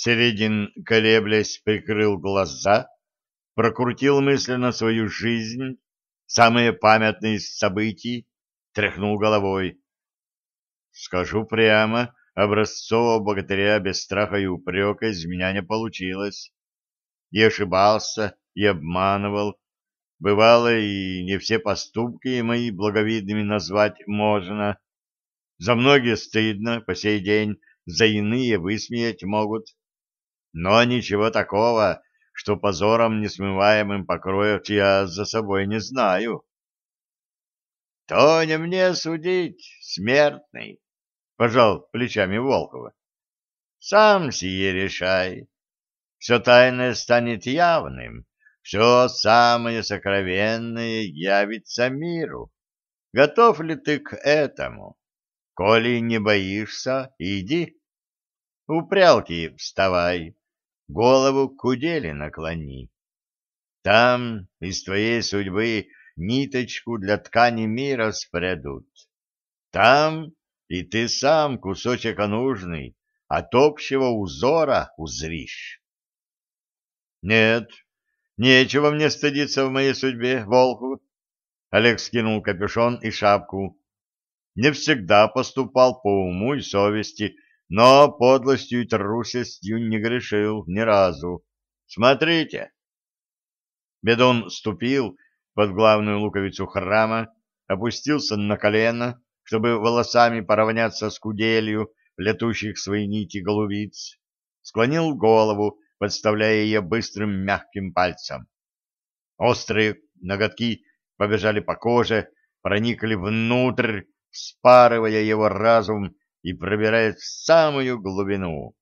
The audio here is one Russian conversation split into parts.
Середин, колеблясь, прикрыл глаза, прокрутил мысленно свою жизнь, самые памятные из событий, тряхнул головой. Скажу прямо, образцового богатыря без страха и упрека из меня не получилось. И ошибался, и обманывал. Бывало, и не все поступки мои благовидными назвать можно. За многие стыдно по сей день, за иные высмеять могут. Но ничего такого, что позором несмываемым покроют, я за собой не знаю. — То не мне судить, смертный, — пожал плечами Волкова. — Сам сие решай. Все тайное станет явным, все самое сокровенное явится миру. Готов ли ты к этому? Коли не боишься, иди. У прялки вставай, голову к уделе наклони. Там из твоей судьбы ниточку для ткани мира спрядут. Там и ты сам кусочек нужный от общего узора узришь. Нет, нечего мне стыдиться в моей судьбе, волку. Олег скинул капюшон и шапку. Не всегда поступал по уму и совести, но подлостью и трусостью не грешил ни разу. Смотрите. Бедон ступил под главную луковицу храма, опустился на колено, чтобы волосами поравняться с куделью летущих свои нити голубиц, склонил голову, подставляя ее быстрым мягким пальцем. Острые ноготки побежали по коже, проникли внутрь, спарывая его разум и пробирает в самую глубину.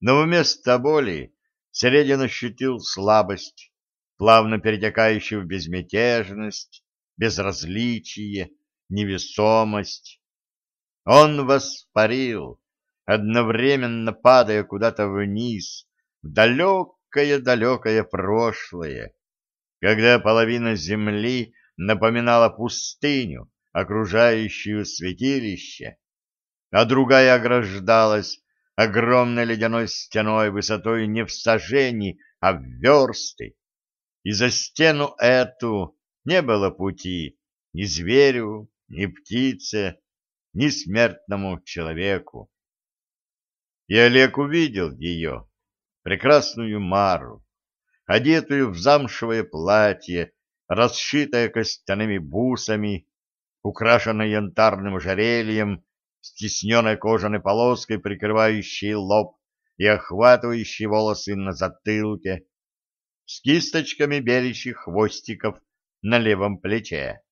Но вместо боли Середин ощутил слабость, плавно перетекающую в безмятежность, безразличие, невесомость. Он воспарил, одновременно падая куда-то вниз, в далекое-далекое прошлое, когда половина земли напоминала пустыню, окружающую святилище, а другая ограждалась огромной ледяной стеной высотой не в сажени, а в версты. И за стену эту не было пути ни зверю, ни птице, ни смертному человеку. И Олег увидел ее, прекрасную Мару, одетую в замшевое платье, расшитое костяными бусами, украшенное янтарным ожерельем стесненной кожаной полоской, прикрывающей лоб и охватывающей волосы на затылке, с кисточками белящих хвостиков на левом плече.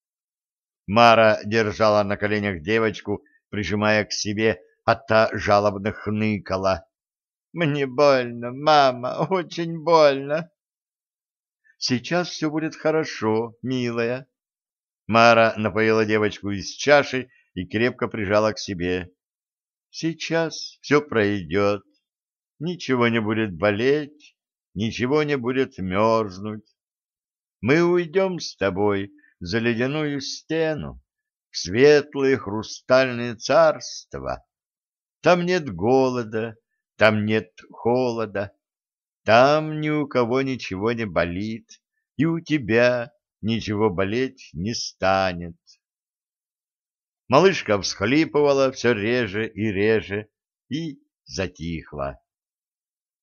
Мара держала на коленях девочку, прижимая к себе, а та жалобно хныкала. «Мне больно, мама, очень больно!» «Сейчас все будет хорошо, милая!» Мара напоила девочку из чаши и крепко прижала к себе. Сейчас все пройдет, ничего не будет болеть, ничего не будет мерзнуть. Мы уйдем с тобой за ледяную стену, в светлое хрустальное царство. Там нет голода, там нет холода, там ни у кого ничего не болит, и у тебя ничего болеть не станет. Малышка всхлипывала все реже и реже и затихла.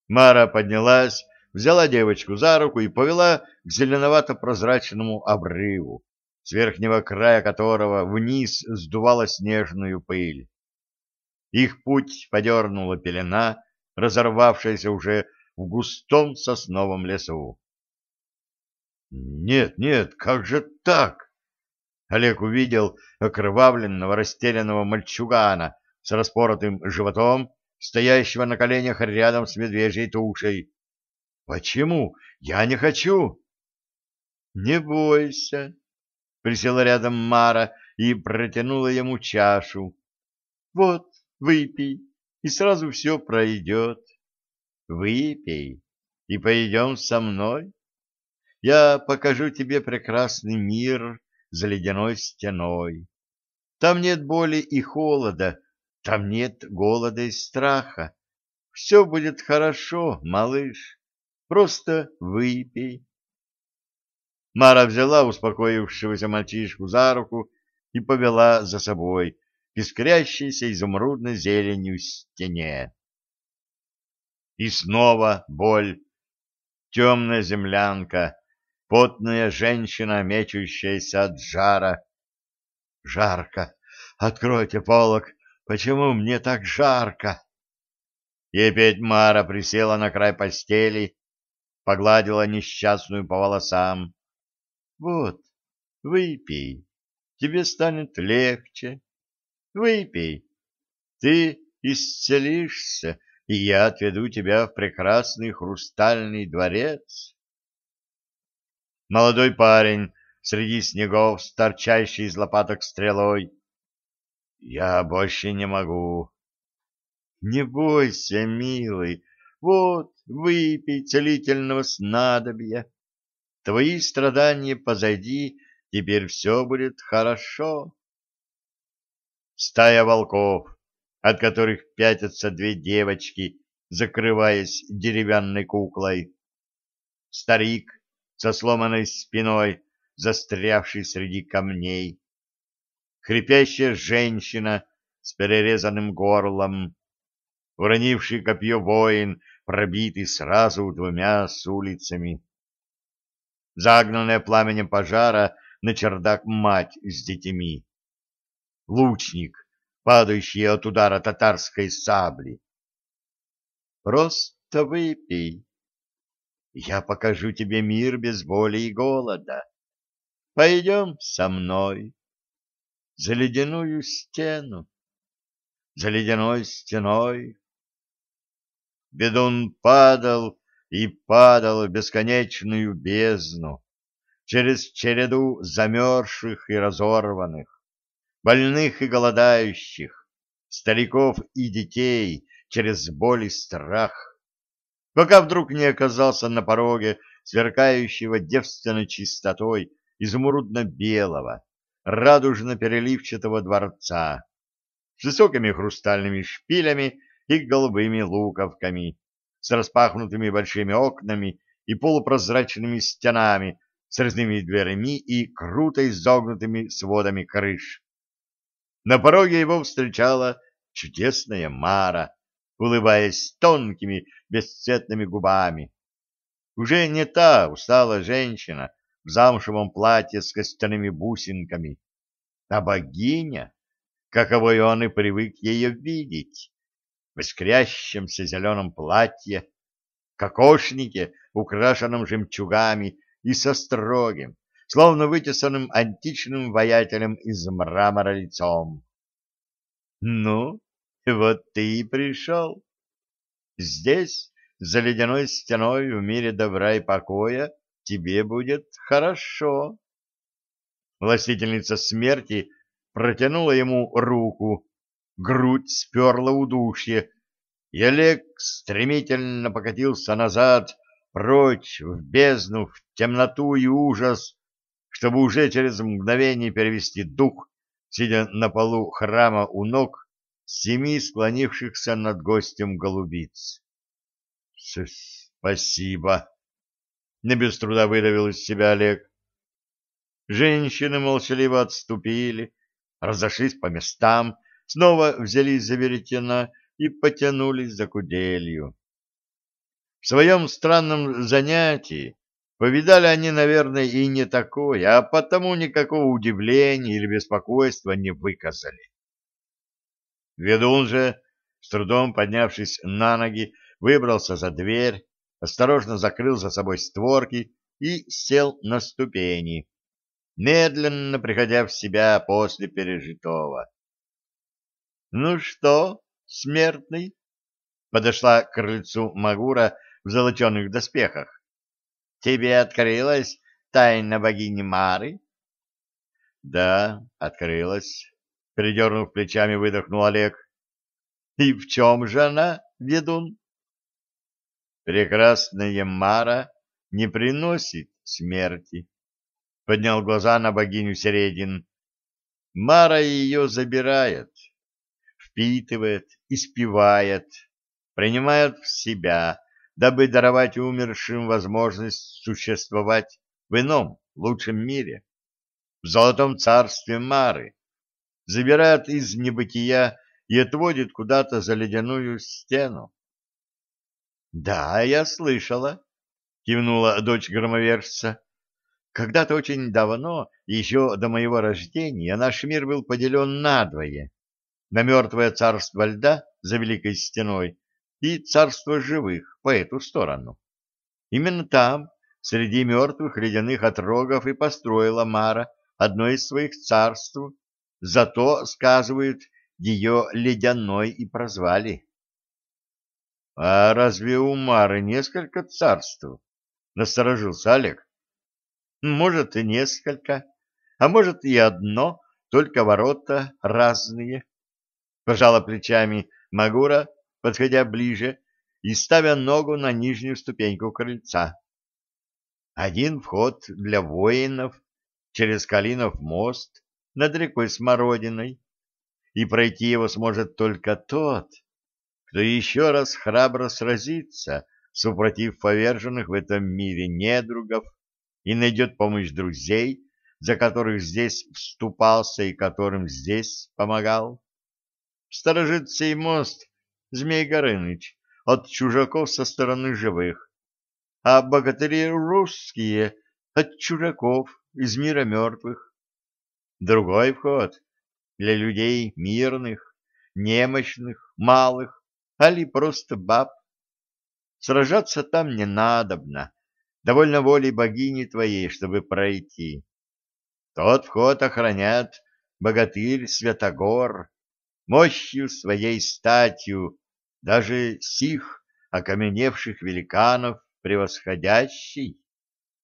Мара поднялась, взяла девочку за руку и повела к зеленовато-прозрачному обрыву, с верхнего края которого вниз сдувала снежную пыль. Их путь подернула пелена, разорвавшаяся уже в густом сосновом лесу. «Нет, нет, как же так?» Олег увидел окровавленного, растерянного мальчугана с распоротым животом, стоящего на коленях рядом с медвежьей тушей. «Почему? Я не хочу!» «Не бойся!» — присела рядом Мара и протянула ему чашу. «Вот, выпей, и сразу все пройдет. Выпей, и пойдем со мной. Я покажу тебе прекрасный мир» за ледяной стеной. Там нет боли и холода, там нет голода и страха. Все будет хорошо, малыш. Просто выпей. Мара взяла успокоившегося мальчишку за руку и повела за собой к искрящейся изумрудной зеленью стене. И снова боль, темная землянка, потная женщина, мечущаяся от жара. Жарко! Откройте полок! Почему мне так жарко? И опять Мара присела на край постели, погладила несчастную по волосам. Вот, выпей, тебе станет легче. Выпей, ты исцелишься, и я отведу тебя в прекрасный хрустальный дворец. Молодой парень среди снегов, торчащий из лопаток стрелой. Я больше не могу. Не бойся, милый, вот, выпей целительного снадобья. Твои страдания позади, теперь все будет хорошо. Стая волков, от которых пятятся две девочки, закрываясь деревянной куклой. Старик со сломанной спиной, застрявший среди камней. Хрипящая женщина с перерезанным горлом, уронивший копье воин, пробитый сразу двумя с улицами. Загнанная пламенем пожара на чердак мать с детьми. Лучник, падающий от удара татарской сабли. Просто выпей. Я покажу тебе мир без боли и голода. Пойдем со мной за ледяную стену, за ледяной стеной Бедун падал и падал в бесконечную бездну, через череду замерзших и разорванных, больных и голодающих, стариков и детей, через боль и страх, пока вдруг не оказался на пороге сверкающего девственной чистотой изумрудно-белого, радужно-переливчатого дворца с высокими хрустальными шпилями и голубыми луковками, с распахнутыми большими окнами и полупрозрачными стенами, с резными дверями и круто изогнутыми сводами крыш. На пороге его встречала чудесная Мара, улыбаясь тонкими бесцветными губами. Уже не та усталая женщина в замшевом платье с костяными бусинками, а богиня, каковой он и привык ее видеть в искрящемся зеленом платье, кокошнике, украшенном жемчугами и со строгим, словно вытесанным античным воятелем из мрамора лицом. «Ну, вот ты и пришел. Здесь, за ледяной стеной в мире добра и покоя, тебе будет хорошо». Властительница смерти протянула ему руку, грудь сперла удушье, и Олег стремительно покатился назад, прочь, в бездну, в темноту и ужас, чтобы уже через мгновение перевести дух, сидя на полу храма у ног семи склонившихся над гостем голубиц. — Спасибо! — не без труда выдавил из себя Олег. Женщины молчаливо отступили, разошлись по местам, снова взялись за веретена и потянулись за куделью. В своем странном занятии повидали они, наверное, и не такое, а потому никакого удивления или беспокойства не выказали. Ведун же, с трудом поднявшись на ноги, выбрался за дверь, осторожно закрыл за собой створки и сел на ступени, медленно приходя в себя после пережитого. Ну что, смертный? Подошла к крыльцу Магура в золоченых доспехах. Тебе открылась тайна богини Мары? Да, открылась. Придернув плечами, выдохнул Олег. И в чем же она, ведун? Прекрасная Мара не приносит смерти. Поднял глаза на богиню Середин. Мара ее забирает впитывает, испевает, принимают в себя, дабы даровать умершим возможность существовать в ином, лучшем мире, в золотом царстве Мары, забирает из небытия и отводит куда-то за ледяную стену. — Да, я слышала, — кивнула дочь громовержца. — Когда-то очень давно, еще до моего рождения, наш мир был поделен надвое. На мертвое царство льда за Великой Стеной и царство живых по эту сторону. Именно там, среди мертвых ледяных отрогов, и построила Мара одно из своих царств, зато, сказывают, ее ледяной и прозвали. — А разве у Мары несколько царств? — насторожился Олег. — Может, и несколько, а может, и одно, только ворота разные. Пожала плечами Магура, подходя ближе и ставя ногу на нижнюю ступеньку крыльца. Один вход для воинов через Калинов мост над рекой Смородиной, и пройти его сможет только тот, кто еще раз храбро сразится, супротив поверженных в этом мире недругов, и найдет помощь друзей, за которых здесь вступался и которым здесь помогал. Сторожит сей мост Змей Горыныч от чужаков со стороны живых, а богатыри русские от чужаков из мира мертвых. Другой вход для людей мирных, немощных, малых, али просто баб. Сражаться там не надобно, довольно волей богини твоей, чтобы пройти. Тот вход охранят богатырь Святогор, мощью своей статью, даже сих окаменевших великанов превосходящий.